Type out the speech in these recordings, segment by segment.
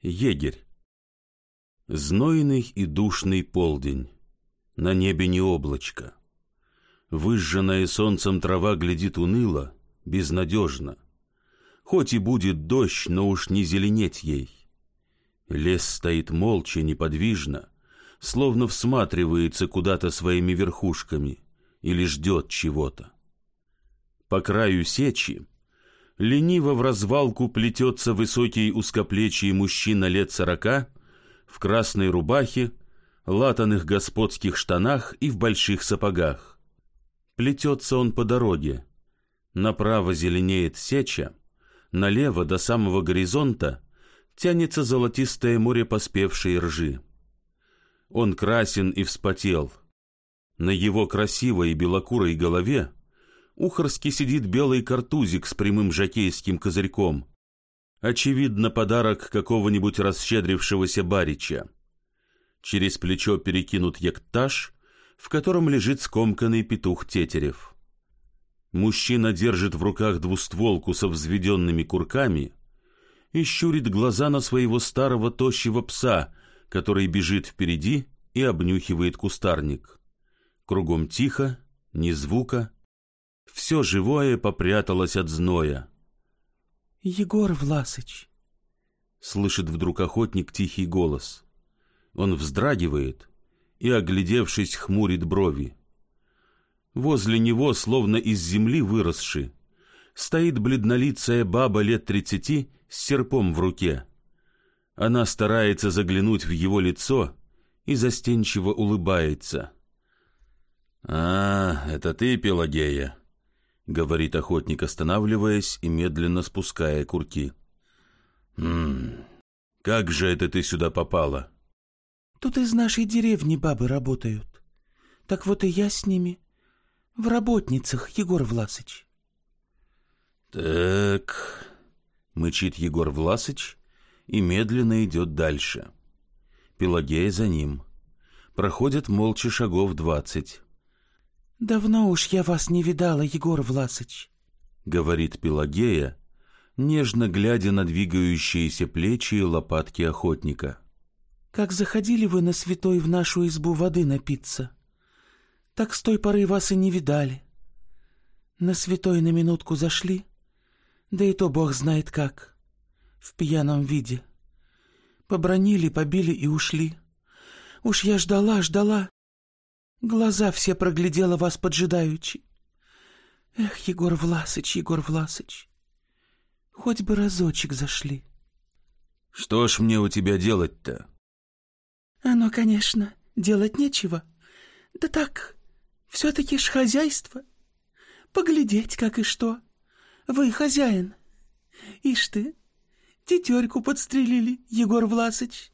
Егерь. Знойный и душный полдень. На небе не облачко. Выжженная солнцем трава глядит уныло, безнадежно. Хоть и будет дождь, но уж не зеленеть ей. Лес стоит молча, неподвижно, словно всматривается куда-то своими верхушками или ждет чего-то. По краю сечи лениво в развалку плетется высокий узкоплечий мужчина лет сорока в красной рубахе, латаных господских штанах и в больших сапогах. Плетется он по дороге. Направо зеленеет сеча, налево до самого горизонта тянется золотистое море поспевшей ржи. Он красен и вспотел. На его красивой белокурой голове ухорски сидит белый картузик с прямым жакейским козырьком. Очевидно, подарок какого-нибудь расщедрившегося барича. Через плечо перекинут яктаж, в котором лежит скомканный петух Тетерев. Мужчина держит в руках двустволку со взведенными курками и щурит глаза на своего старого тощего пса, который бежит впереди и обнюхивает кустарник. Кругом тихо, ни звука, все живое попряталось от зноя. «Егор Власыч!» Слышит вдруг охотник тихий голос. Он вздрагивает и, оглядевшись, хмурит брови. Возле него, словно из земли выросши, стоит бледнолицая баба лет тридцати с серпом в руке. Она старается заглянуть в его лицо и застенчиво улыбается. «А, это ты, Пелагея?» Говорит охотник, останавливаясь и медленно спуская курки. «Ммм, как же это ты сюда попала?» «Тут из нашей деревни бабы работают. Так вот и я с ними. В работницах, Егор Власыч». «Так...» — мычит Егор Власыч и медленно идет дальше. Пелагея за ним. Проходит молча шагов двадцать. «Давно уж я вас не видала, Егор Власыч», — говорит Пелагея, нежно глядя на двигающиеся плечи и лопатки охотника. «Как заходили вы на святой в нашу избу воды напиться, так с той поры вас и не видали. На святой на минутку зашли, да и то бог знает как, в пьяном виде. Побронили, побили и ушли. Уж я ждала, ждала, Глаза все проглядела вас поджидаючи. Эх, Егор Власыч, Егор Власыч, хоть бы разочек зашли. Что ж мне у тебя делать-то? Оно, конечно, делать нечего. Да так, все-таки ж хозяйство. Поглядеть, как и что. Вы хозяин. Ишь ты, тетерьку подстрелили, Егор Власыч.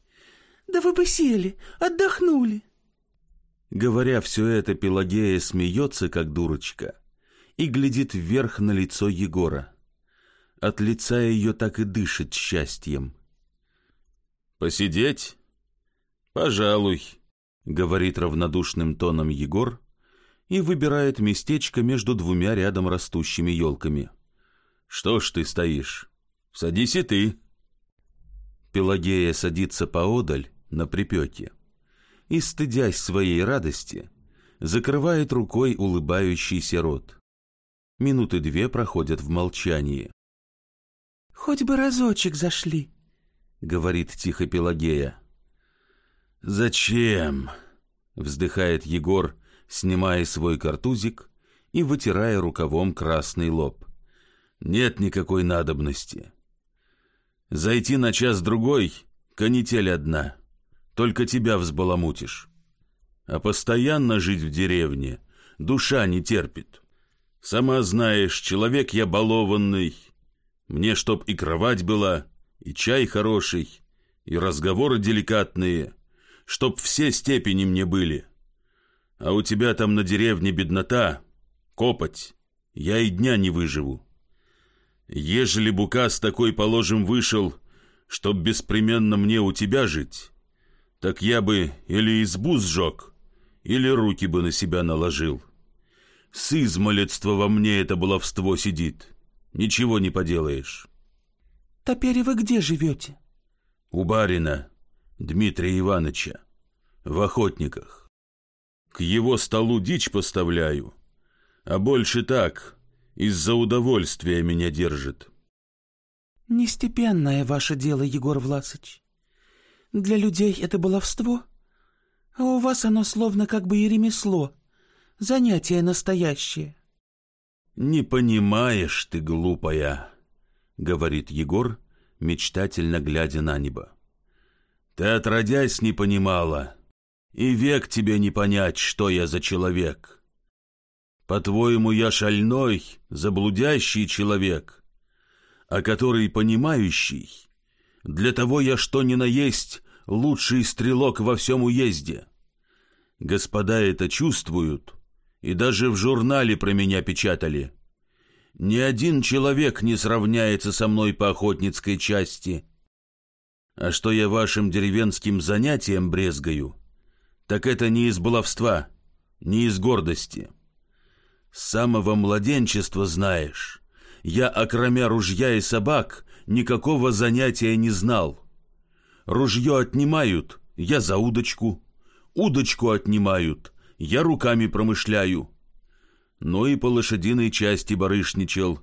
Да вы бы сели, отдохнули. Говоря все это, Пелагея смеется, как дурочка, и глядит вверх на лицо Егора. От лица ее так и дышит счастьем. «Посидеть? Пожалуй», — говорит равнодушным тоном Егор и выбирает местечко между двумя рядом растущими елками. «Что ж ты стоишь? Садись и ты». Пелагея садится поодаль на припеке и, стыдясь своей радости, закрывает рукой улыбающийся рот. Минуты две проходят в молчании. «Хоть бы разочек зашли», — говорит тихо Пелагея. «Зачем?» — вздыхает Егор, снимая свой картузик и вытирая рукавом красный лоб. «Нет никакой надобности. Зайти на час-другой — канитель одна» только тебя взбаламутишь. А постоянно жить в деревне душа не терпит. Сама знаешь, человек я балованный. Мне чтоб и кровать была, и чай хороший, и разговоры деликатные, чтоб все степени мне были. А у тебя там на деревне беднота, копоть, я и дня не выживу. Ежели Букас такой, положим, вышел, чтоб беспременно мне у тебя жить, так я бы или избу сжег, или руки бы на себя наложил. С измолетства во мне это баловство сидит. Ничего не поделаешь. Теперь вы где живете? У барина Дмитрия Ивановича, в охотниках. К его столу дичь поставляю, а больше так, из-за удовольствия меня держит. Нестепенное ваше дело, Егор Власыч. Для людей это баловство, а у вас оно словно как бы и ремесло, занятие настоящее. «Не понимаешь ты, глупая», — говорит Егор, мечтательно глядя на небо. «Ты отродясь не понимала, и век тебе не понять, что я за человек. По-твоему, я шальной, заблудящий человек, а который понимающий. Для того я что ни на есть лучший стрелок во всем уезде. Господа это чувствуют, и даже в журнале про меня печатали. Ни один человек не сравняется со мной по охотницкой части. А что я вашим деревенским занятием брезгаю, так это не из баловства, не из гордости. С самого младенчества знаешь, я, окромя ружья и собак, никакого занятия не знал. Ружье отнимают, я за удочку. Удочку отнимают, я руками промышляю. Ну и по лошадиной части барышничал,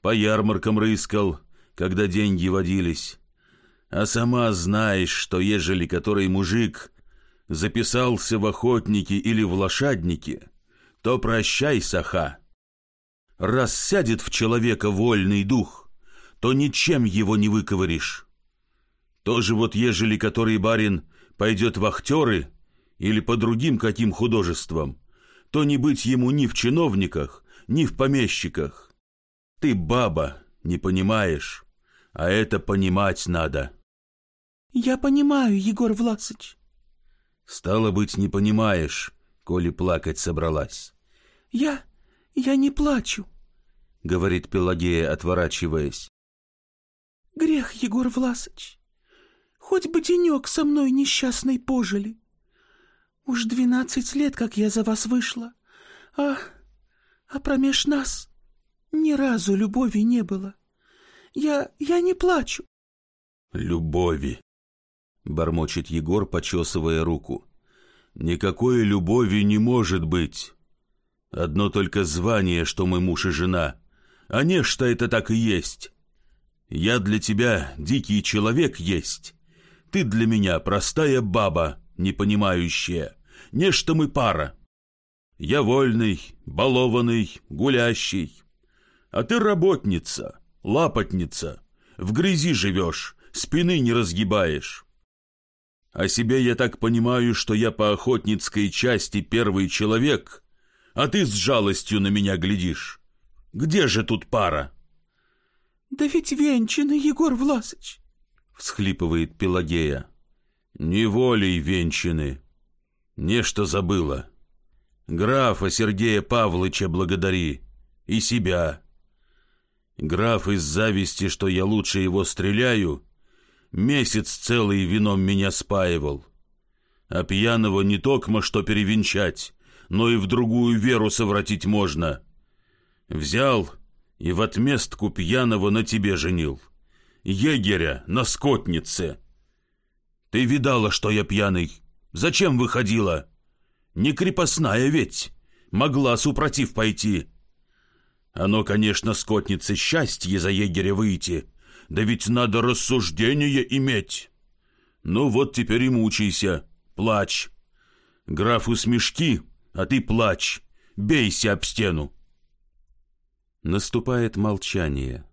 по ярмаркам рыскал, когда деньги водились. А сама знаешь, что ежели который мужик записался в охотники или в лошадники, то прощай, саха. Раз сядет в человека вольный дух, то ничем его не выковыришь. Тоже вот ежели который барин пойдет в актеры или по другим каким художествам, то не быть ему ни в чиновниках, ни в помещиках. Ты баба, не понимаешь, а это понимать надо. Я понимаю, Егор Власыч. Стало быть, не понимаешь, коли плакать собралась. Я... я не плачу, говорит Пелагея, отворачиваясь. Грех, Егор Власыч. Хоть бы денек со мной несчастный пожили. Уж двенадцать лет, как я за вас вышла, а... а промеж нас ни разу любови не было. Я... я не плачу. Любови, бормочет Егор, почесывая руку. Никакой любови не может быть. Одно только звание, что мы муж и жена. А не что это так и есть. Я для тебя дикий человек есть. Ты для меня простая баба, не понимающая. Нечто мы пара. Я вольный, балованный, гулящий. А ты работница, лапотница. В грязи живешь, спины не разгибаешь. О себе я так понимаю, что я по охотницкой части первый человек, а ты с жалостью на меня глядишь. Где же тут пара? — Да ведь венчаны, Егор Власыч, — всхлипывает Пелагея. — Неволей венчаны. Нечто забыла. Графа Сергея Павловича благодари. И себя. Граф из зависти, что я лучше его стреляю, месяц целый вином меня спаивал. А пьяного не токмо что перевенчать, но и в другую веру совратить можно. Взял и в отместку пьяного на тебе женил. Егеря на скотнице. Ты видала, что я пьяный? Зачем выходила? Не крепостная ведь. Могла супротив пойти. Оно, конечно, скотнице счастье за егеря выйти. Да ведь надо рассуждение иметь. Ну вот теперь и мучайся. Плачь. Графу смешки, а ты плачь. Бейся об стену. Наступает молчание.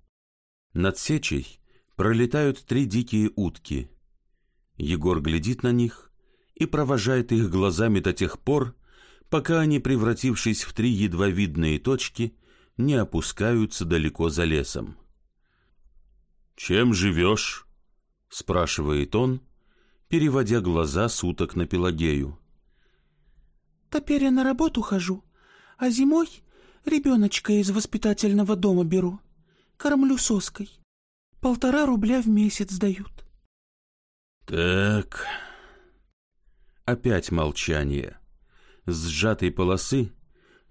Над сечей пролетают три дикие утки. Егор глядит на них, и провожает их глазами до тех пор, пока они, превратившись в три едва видные точки, не опускаются далеко за лесом. «Чем живешь?» — спрашивает он, переводя глаза суток на Пелагею. «Теперь я на работу хожу, а зимой ребеночка из воспитательного дома беру, кормлю соской. Полтора рубля в месяц дают». «Так...» Опять молчание. С сжатой полосы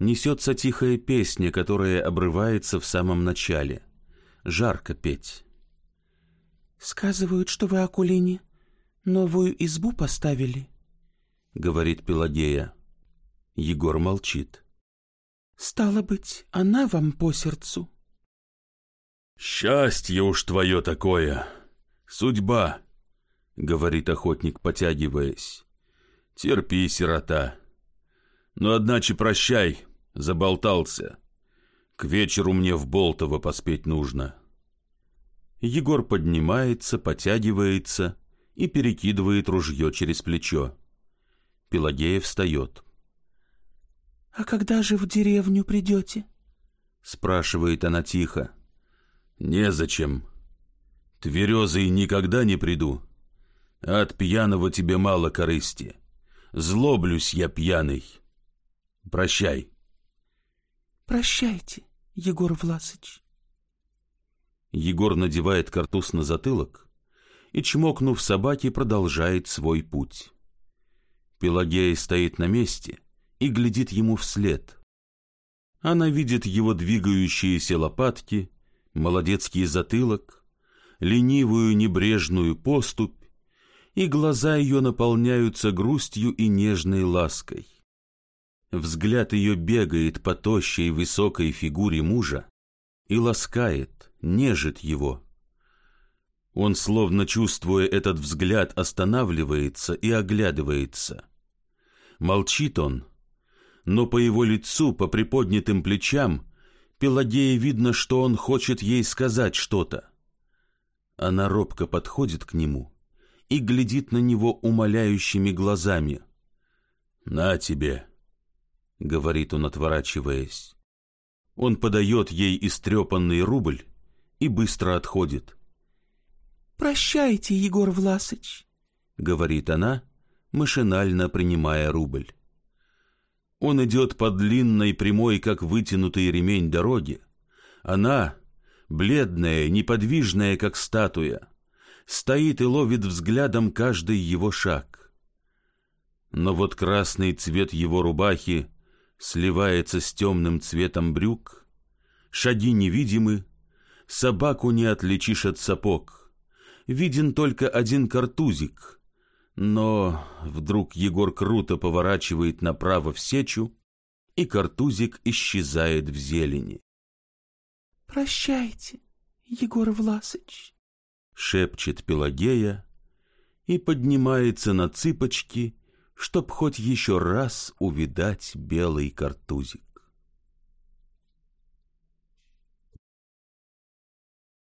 несется тихая песня, которая обрывается в самом начале. Жарко петь. «Сказывают, что вы, Акулине, Новую избу поставили, — говорит Пелагея. Егор молчит. Стало быть, она вам по сердцу. Счастье уж твое такое, судьба, — говорит охотник, потягиваясь. Терпи, сирота. Но одначе прощай, заболтался. К вечеру мне в Болтово поспеть нужно. Егор поднимается, потягивается и перекидывает ружье через плечо. Пелагея встает. — А когда же в деревню придете? — спрашивает она тихо. — Незачем. Тверезый никогда не приду. От пьяного тебе мало корысти. Злоблюсь я пьяный. Прощай. Прощайте, Егор Власыч. Егор надевает картуз на затылок и, чмокнув собаки, продолжает свой путь. Пелагея стоит на месте и глядит ему вслед. Она видит его двигающиеся лопатки, молодецкий затылок, ленивую небрежную поступь, и глаза ее наполняются грустью и нежной лаской. Взгляд ее бегает по тощей высокой фигуре мужа и ласкает, нежит его. Он, словно чувствуя этот взгляд, останавливается и оглядывается. Молчит он, но по его лицу, по приподнятым плечам, Пелагея видно, что он хочет ей сказать что-то. Она робко подходит к нему и глядит на него умоляющими глазами. «На тебе!» — говорит он, отворачиваясь. Он подает ей истрепанный рубль и быстро отходит. «Прощайте, Егор Власыч», — говорит она, машинально принимая рубль. Он идет по длинной, прямой, как вытянутый ремень дороги. Она, бледная, неподвижная, как статуя, стоит и ловит взглядом каждый его шаг. Но вот красный цвет его рубахи сливается с темным цветом брюк, шаги невидимы, собаку не отличишь от сапог. Виден только один картузик, но вдруг Егор круто поворачивает направо в сечу, и картузик исчезает в зелени. «Прощайте, Егор Власыч», — шепчет Пелагея и поднимается на цыпочки, чтоб хоть еще раз увидать белый картузик.